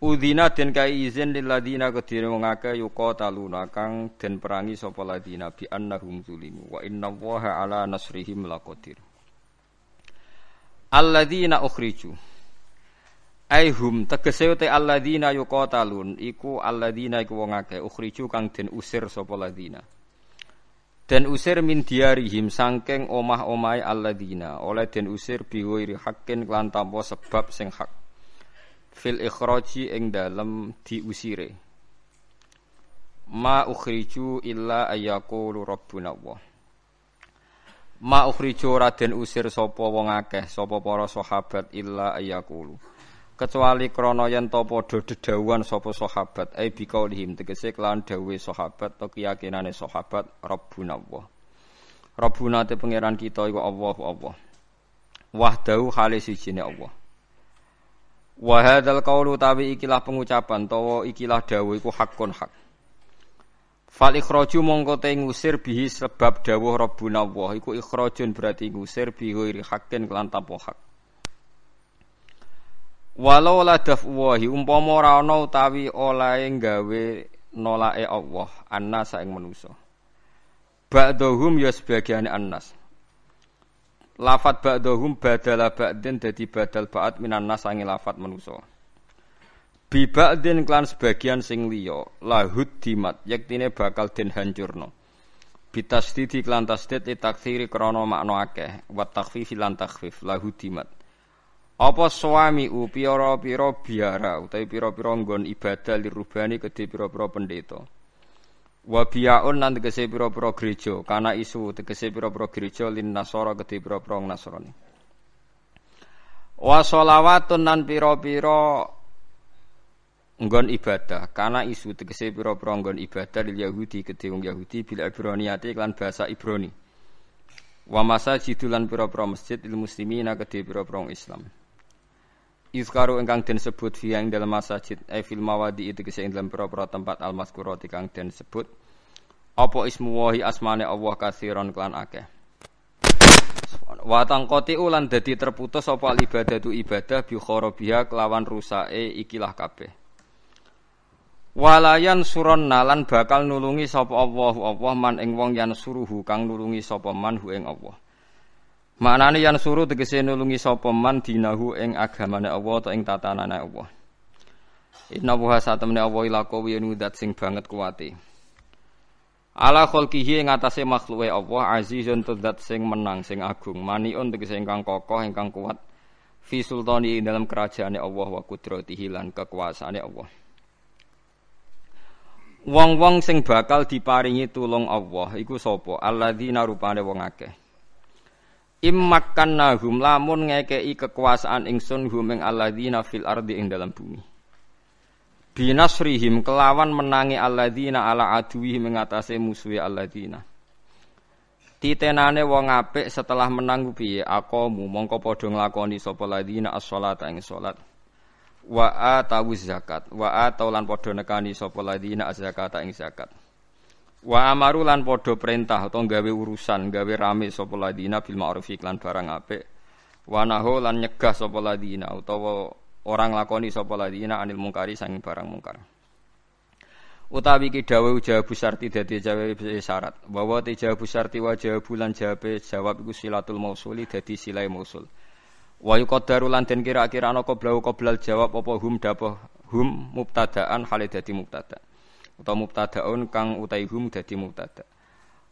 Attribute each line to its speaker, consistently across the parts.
Speaker 1: Udina den kai izin lil ladina kedire wong akeh yuqataluna kang den perangi sapa ladina bi annahum zulimu wa inna waha ala nasrihim laqadir. Alladzina ukhriju Aihum tegese te alladzina yuqatalun iku alladzina iku wong akeh ukhriju kang den usir sapa ladina. Den usir min diarihim sangking omah-omahe alladzina oleh den usir biwiri hakin kelan tanpa sebab sing hak fil ikhraji ing dalem diusire. Ma ukhriju illa ayyaqulu rabbuna Allah. Ma ukhriju raden usir sapa wong akeh sapa para sahabat illa ayyaqulu kecuali krana yen ta padha dedawuhan sapa sahabat ai biqaulihim tegese kelawan dawuhe sahabat to keyakinane sahabat rabbuna Allah. Rabbuna te pangeran kita iku Allah Allah. Wahdahu khali sijine Allah Wa hadzal qaulu tawi ikilah pengucapan tawa ikilah dawuh iku hakun hak. Fal ikhraju mongko te ngusir bihi sebab dawuh Rabbuna Allah iku ikhrajun berarti ngusir bihi hakin kelan tanpa hak. Walau la dafwahi umpama ora ana utawi olahe gawe nolake Allah annas ing manusa. Ba'dhum ya sebagian annas. Lafat ba'dahum badala ba'din dadi badal ba'at minan nas sange lafat manusa. Bi ba'din klan sebagian sing liya lahud dimat yektine bakal den hancurno bitasdidi klan tasdid li takthiri krana makna akeh wa takhfifi lan takhfif lahud dimat. Apa suami u pira-pira biara utawi pira-pira nggon ibadah lirubani kedhe pira-pira pendeta wa biyaun lan tegese pira-pira gereja. Kana isu tegese pira-pira gereja lin nasara kedhe pira-pira nasrani wa sholawatun lan pira-pira nggon ibadah. Kana isu tegese pira-pira nggon ibadah lil yahudi kedhe wong yahudi bil ibroniyati lan bahasa ibrani. Wa masajidul lan pira-pira masjid lil muslimina kedhe pira-pira islam Izkaru ingkang den sebut fi ing dalam masjid ai fil mawadi itu kese ing dalam tempat al mazkurati kang den sebut. Apa ismu wahi asmane Allah kasiron klan akeh? Wa ulan dadi terputus apa ibadatu ibadah bi kharabiha kelawan rusake ikilah kabeh. Walayan suron nalan bakal nulungi sapa Allah Allah man ing wong yan suruhu kang nulungi sapa man hu ing Allah Maknane yang suruh tegese nulungi sapa man dinahu ing agamane Allah atau ing tatanane Allah. Inna wa satamne Allah ila qawi nudat sing banget kuwate. Ala khalqihi ing atase makhluke Allah azizun tudat sing menang sing agung maniun tegese ingkang kokoh ingkang kuat fi sultani dalam kerajaane Allah wa qudratihi lan kekuasaane Allah. Wong-wong sing bakal diparingi tulung Allah iku sapa? Alladzina rupane wong akeh. Immakan nahum lamun ngekei kekuasaan ingsun hum ing alladzina fil ardi ing dalam bumi. Binasrihim kelawan menangi alladzina ala aduwi mengatasi musuhi alladzina. Titenane wong apik setelah menang piye aqamu mongko padha nglakoni sapa ladina as-shalata ing salat. Wa atawu zakat wa ataulan padha nekani sapa ladina az-zakata ing zakat. Wa amaru lan padha perintah utawa gawe urusan, gawe rame sapa ladina bil ma'ruf iklan barang apik. Wa nahu lan nyegah sapa ladina utawa orang lakoni sapa ladina anil mungkari sang barang mungkar. Utawi iki dawuh jawabu syarti dadi jawab syarat. Bahwa te jawabu syarti wa jawabu lan jawab jawab iku silatul mausuli dadi silai mausul. Wa yuqaddaru lan den kira-kira ana qoblau qoblal jawab apa hum dapah hum mubtadaan hale dadi mubtada' utawa mubtadaun kang utaihum dadi mubtada.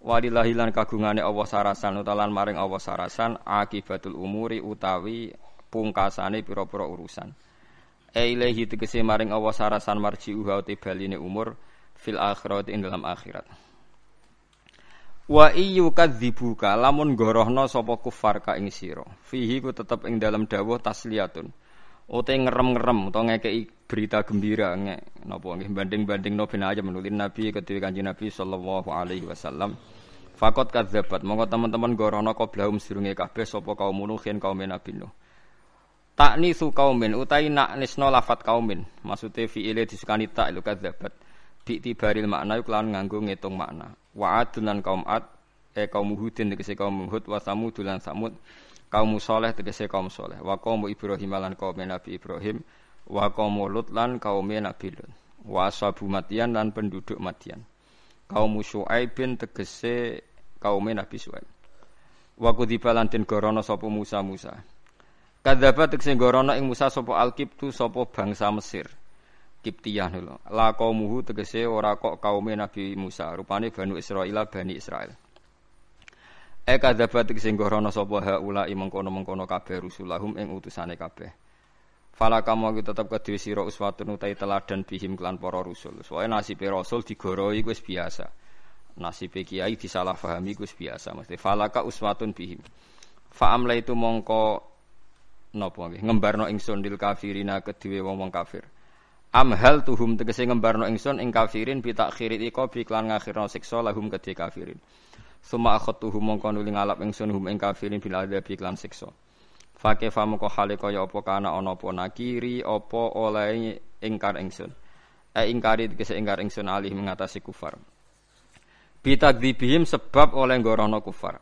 Speaker 1: Walillahi lan kagungane Allah sarasan utawa lan maring Allah sarasan akibatul umuri utawi pungkasane pira-pira urusan. Eilehi tegese maring Allah sarasan marji uha te baline umur fil akhirat ing dalam akhirat. Wa iyu kadzibuka lamun gorohno sapa kufar ka ing sira. Fihi ku tetep ing dalam dawuh tasliyatun Ote ngerem-ngerem utawa ngekei berita gembira nge napa nggih banding-banding no ben aja menulin Nabi ketika Kanjeng Nabi sallallahu alaihi wasallam. Fakot kadzabat monggo teman-teman gorono qablahum sedurunge kabeh sapa kaum Nuhin kaum Nabi Nuh. Su kaumin utai nak nisno lafat kaumin. Maksude fi'ile disukani tak lu kadzabat. Bi tibaril makna lan nganggo ngitung makna. Wa adun kaum ad e kaum Hudin tegese kaum Hud wa Samud lan Samud kaum soleh tegese kaum soleh wa kaum Ibrahim lan kaum Nabi Ibrahim wa qaumulut lan kaume Nabi Lut. Wa ashabu Madian lan penduduk Madian kaum Syuaibin tegese kaume Nabi Syuaib. Wa kudziba lan den gorono sapa Musa Musa. Kadzaba tegese gorono ing Musa sapa Alkiptu sapa bangsa Mesir. Kiptiyah lho. La qaumuhu tegese ora kok kaume Nabi Musa. Rupane Banu Israil Bani Israel E kadzabat sing gorono sapa haula mengkono-mengkono kabeh rusulahum ing utusane kabeh. Fala kamu iki tetep kedhe sira uswatun utai teladan bihim kelan para rusul. Soale nasibe rasul digoroi wis biasa. Nasibe kiai disalahpahami wis biasa mesti falaka uswatun bihim. Fa amla itu mongko napa nggih ngembarno ingsun dil kafirina kedue wong-wong kafir. Amhal tuhum tegese ngembarno ingsun ing kafirin bi takhiri iqa bi klan ngakhirno siksa lahum kedhe kafirin. Suma akhatuhu mongko nuli ngalap ingsun hum ing kafirin bil adzabi lan siksa. Fake fa mongko hale kaya apa kana ana apa nakiri apa oleh ingkar ingsun. E ingkari tegese ingkar ingsun alih mengatasi kufar. Bitakdzibihim sebab oleh gorono kufar.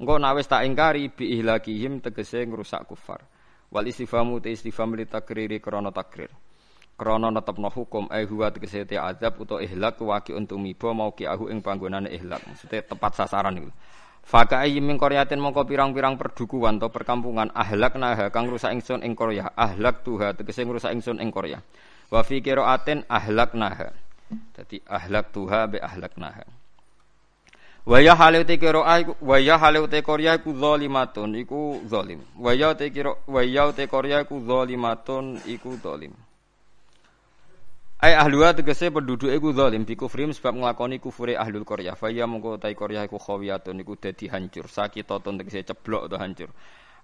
Speaker 1: Engko nek wis tak ingkari bi ihlakihim tegese ngrusak kufar. Wal istifamu te istifham li takriri krana takrir krana netepno hukum ai huwa tegese te azab utawa ihlak waki untuk mibo mau ki ahu ing panggonane ihlak maksudnya tepat sasaran iku Faka ayim min koryatin mongko pirang-pirang perdukuan atau perkampungan. Ahlak naha kang rusak ingsun ing Korea. Ahlak tuha tegese ngrusak ingsun ing Korea. Wa fi qiraatin ahlak naha dadi ahlak tuha be ahlak naha Waya halu te qiraah iku waya halu te Korea iku zalimatun iku zalim. Waya te kira waya te Korea iku zalimatun iku zalim Ai ahluha tegese penduduk iku zalim bi kufrim sebab nglakoni kufure ahlul Korea. Fa ya mongko tai Korea iku khawiyatun iku dadi hancur. Sakitatun tegese ceblok atau hancur.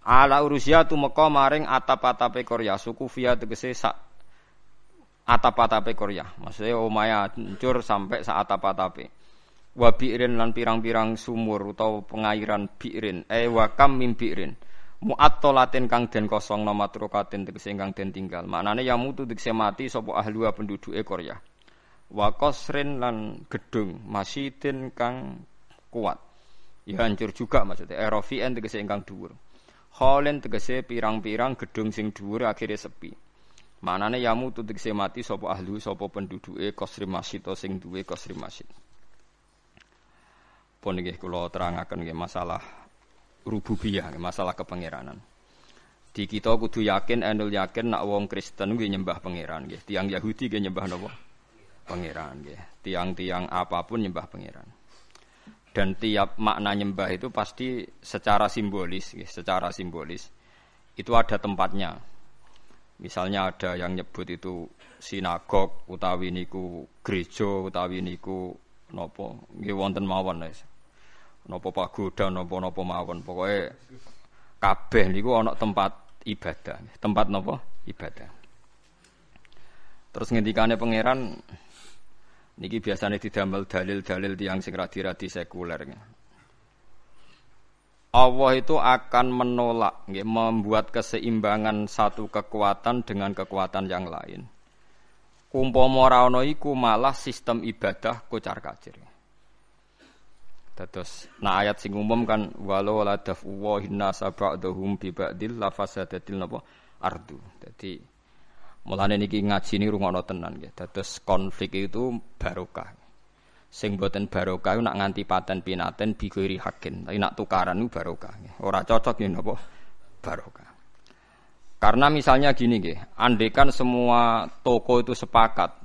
Speaker 1: Ala urusia tu meka maring atap-atape Korea. Suku via tegese sak atap-atape Korea. Maksudnya omaya hancur sampai sak atap-atape. Wa bi'rin lan pirang-pirang sumur utawa pengairan bi'rin. Eh wa kam min bi'rin mu'attolatin kang den kosong nama trukatin tegese kang den tinggal. Maknane ya mutu tegese mati sapa ahlua penduduke Korea. Wa qasrin lan gedung masjidin kang kuat. Ya hancur juga maksudnya. Erofien tegese ingkang dhuwur. Holen tegese pirang-pirang gedung sing dhuwur akhirnya sepi. Manane ya mutu tegese mati sapa ahlu sapa penduduke qasri masjid sing duwe qasri masjid. Pun nggih kula terangaken nggih masalah rububiyah, masalah kepangeranan. Di kita kudu yakin, enul yakin nak wong Kristen gue nyembah pangeran nggih. Tiang Yahudi gue nyembah napa? Pangeran nggih. Tiang-tiang apa pun nyembah pangeran. Dan tiap makna nyembah itu pasti secara simbolis, nggih, secara simbolis. Itu ada tempatnya. Misalnya ada yang nyebut itu sinagog utawi niku gereja utawi niku nopo nggih wonten mawon guys napa pagoda napa-napa mawon. Pokoke kabeh niku ana tempat ibadah. Tempat napa? Ibadah. Terus ngendikane pangeran niki biasanya didamel dalil-dalil tiang sing radi-radi sekuler. Allah itu akan menolak membuat keseimbangan satu kekuatan dengan kekuatan yang lain. Umpama ora malah sistem ibadah kocar-kacir Dados nah ayat sing umum kan walau la dafu hinna sab'dhum bi ba'dil la fasadatil napa ardu. Dadi mulane niki ngaji ni rungono tenan nggih. Dados konflik itu barokah. Sing boten barokah nak nganti paten pinaten bigori hakin. Tapi nak tukaran itu barokah. Ora cocok ya napa barokah. Karena misalnya gini nggih, andekan semua toko itu sepakat,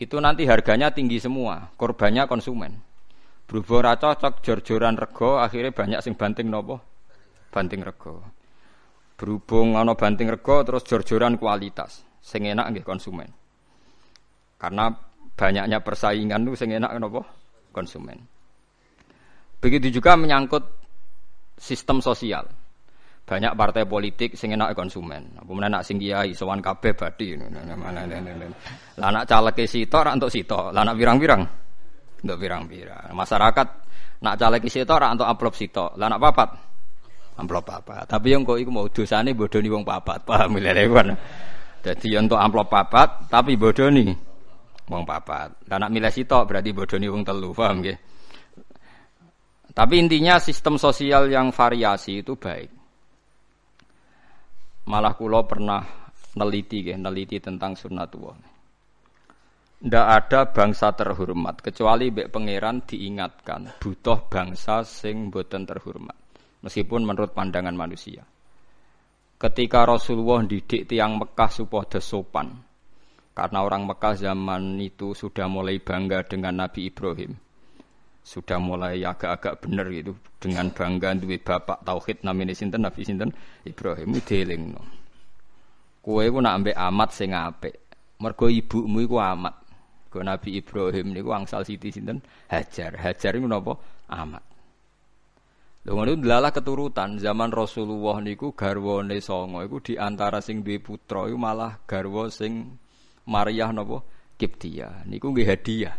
Speaker 1: itu nanti harganya tinggi semua, korbannya konsumen. Berhubung ora cocok jor-joran rego akhirnya banyak sing banting nopo? Banting rego. Berhubung ana banting rego terus jor-joran kualitas. Sing enak nggih konsumen. Karena banyaknya persaingan itu sing enak nopo? Konsumen. Begitu juga menyangkut sistem sosial. Banyak partai politik sing enak konsumen. Apa meneh nak sing kiai sowan kabeh badhe. Lah nak caleg sitok ra entuk sitok. Lah nak pirang-pirang untuk pirang-pirang. Masyarakat nak caleg sitok ora untuk amplop sitok. Lah nak papat amplop papat. Tapi yang kok iku mau dosane bodoni wong papat. Paham lha kan. Jadi untuk amplop papat tapi bodoni wong papat. Lah nak milih sitok berarti bodoni wong telu. Paham nggih? Tapi intinya sistem sosial yang variasi itu baik. Malah kulo pernah neliti ya, neliti tentang sunnatullah. Ndak ada bangsa terhormat kecuali mbek pangeran diingatkan butuh bangsa sing boten terhormat meskipun menurut pandangan manusia. Ketika Rasulullah didik tiang Mekah supaya sopan karena orang Mekah zaman itu sudah mulai bangga dengan Nabi Ibrahim. Sudah mulai agak-agak benar gitu dengan bangga duwe bapak tauhid namanya sinten Nabi sinten Ibrahim no. Kue pun nak ambek amat sing apik. Mergo ibumu iku amat. Go Nabi Ibrahim niku angsal siti sinten Hajar. Hajar niku napa? Amat. Lha ngono delalah keturutan zaman Rasulullah niku garwane songo iku di antara sing duwe putra iku malah garwa sing Maryah napa? Kiptia. Niku nggih hadiah.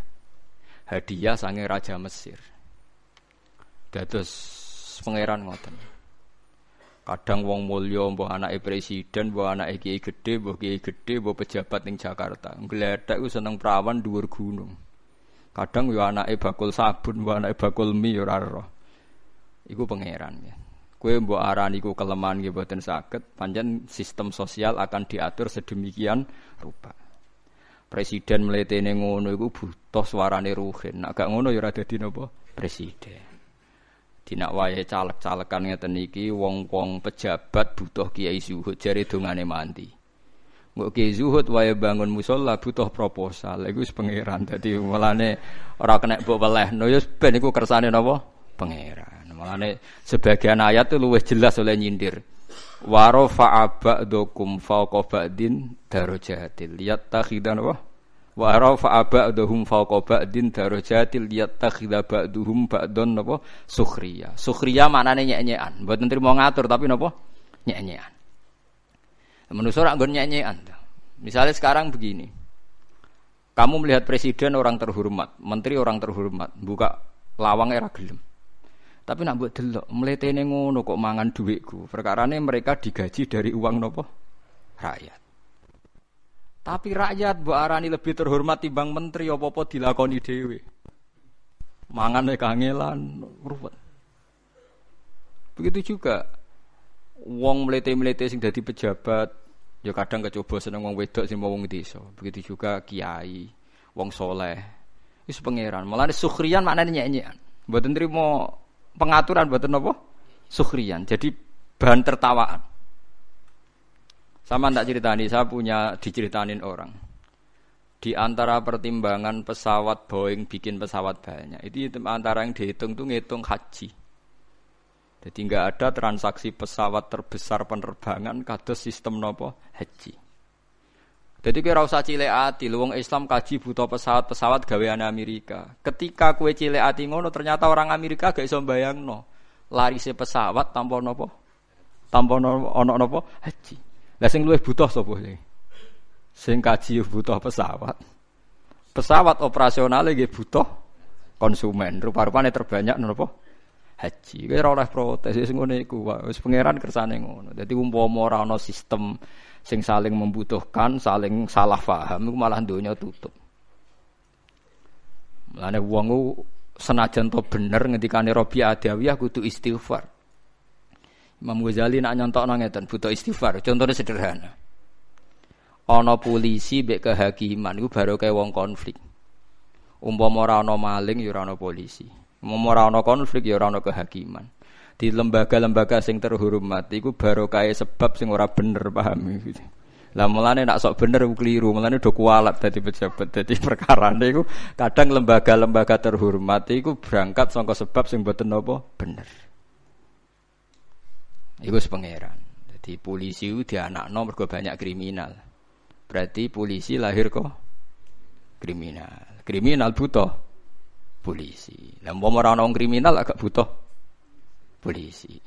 Speaker 1: Hadiah sange raja Mesir. Dados pangeran ngoten. Kadang wong mulya mbah anake presiden, mbah anake kiai gedhe, mbah kiai gedhe, mbah pejabat ning Jakarta. Gledek ku seneng prawan dhuwur gunung. Kadang yo anake bakul sabun, mbah anake bakul mie ora roh. Iku pangeran ya. Kue mbok arani iku kelemahan nggih boten saged, pancen sistem sosial akan diatur sedemikian rupa. Presiden mletene ngono iku butuh suarane ruhin. Nek gak ngono ya ora dadi napa presiden. Dinak wae caleg-calekan ngeten iki wong-wong pejabat butuh kiai zuhud jare dongane mandi. Mbok kiai zuhud wae bangun musala butuh proposal. Iku wis pangeran. Dadi mulane ora kena mbok welehno ya ben iku kersane napa? Pangeran. Mulane sebagian ayat itu luwih jelas oleh nyindir. Wa rafa'a ba'dukum fawqa ba'din darajatil. Yattakhidan apa? Wa rafa ba'dhum fawqa ba'din darajatil yattakhidha ba'dhum ba'don napa? Sukhriya. Sukhriya maknane nyek-nyekan. Mboten trimo ngatur tapi napa? Nyek-nyekan. Manusa ora nggon nyek-nyekan misalnya sekarang begini. Kamu melihat presiden orang terhormat menteri orang terhormat buka lawang era gelem. Tapi nak buat delok mletene ngono kok mangan duitku. Perkarane mereka digaji dari uang nopo rakyat tapi rakyat bu arani lebih terhormat timbang menteri apa-apa dilakoni dhewe. Mangane kangelan ruwet. Begitu juga wong mlete-mlete sing dadi pejabat ya kadang kecoba seneng wong wedok sing mau wong desa. Begitu juga kiai, wong soleh. Wis pangeran. Malah sukhriyan maknane nyek-nyekan. Mboten trimo pengaturan mboten napa? Sukhriyan. Jadi bahan tertawaan. Sama tak ceritani, saya punya diceritanin orang. Di antara pertimbangan pesawat Boeing bikin pesawat banyak, itu antara yang dihitung tuh ngitung haji. Jadi nggak ada transaksi pesawat terbesar penerbangan kados sistem nopo haji. Jadi kira usah cile ati, luwung Islam kaji butuh pesawat-pesawat gawean Amerika. Ketika kue cile ati ngono, ternyata orang Amerika gak iso. Lari se pesawat tanpa nopo, tanpa nopo, ono nopo haji. Lah sing luwih butuh sapa sing? Sing kaji butuh pesawat. Pesawat operasional nggih butuh konsumen. Rupa-rupane terbanyak napa? Haji. Kowe ora oleh protes sing ngene iku wis pangeran kersane ngono. Dadi umpama ora ana sistem sing saling membutuhkan, saling salah paham iku malah donya tutup. Mulane wong senajan to bener ngendikane Robi Adawiyah kudu istighfar. Imam Ghazali nak nyontok ngeten butuh istighfar. Contohnya sederhana. Ana polisi mbek kehakiman iku baru kayak wong konflik. Umpama ora ana maling ya ora ana polisi. Umpama ora konflik ya ora ana kehakiman. Di lembaga-lembaga sing terhormat baru kayak sebab sing ora bener paham gitu. Lah mulane nak sok bener keliru, mulane do kualat dadi pejabat. Dadi perkara niku kadang lembaga-lembaga terhormat iku berangkat saka sebab sing boten napa bener. Iku pangeran. Jadi polisi itu dia anak nomor banyak kriminal. Berarti polisi lahir kok kriminal. Kriminal butuh polisi. Lah mau orang kriminal agak butuh polisi.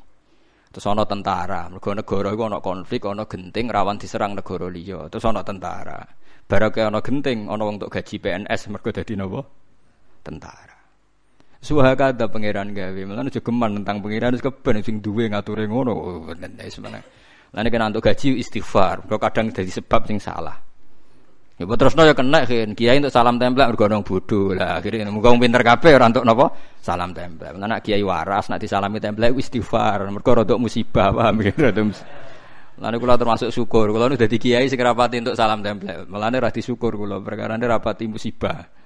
Speaker 1: Terus ana tentara, mergo negara iku ana konflik, ana genting rawan diserang negara liya. Terus ana tentara. Barake ana genting, ana wong gaji PNS mergo dadi napa? Tentara. Suhakada pangeran gawe. Mulane aja geman tentang pangeran wis keben sing duwe ngature ngono. Wis meneh. Lah nek untuk gaji istighfar, kok kadang jadi sebab sing salah. Ya terus no ya kena kan. Kiai untuk salam tempel mergo nang bodho. Lah akhirnya muga wong pinter kabeh ora untuk napa? Salam tempel. Nek kiai waras nek disalami tempel istighfar. Mergo rada musibah paham gitu. Lalu kula termasuk syukur. Kula nu dadi kiai sing rapati untuk salam tempel. Mulane ra syukur kula perkara rapati musibah.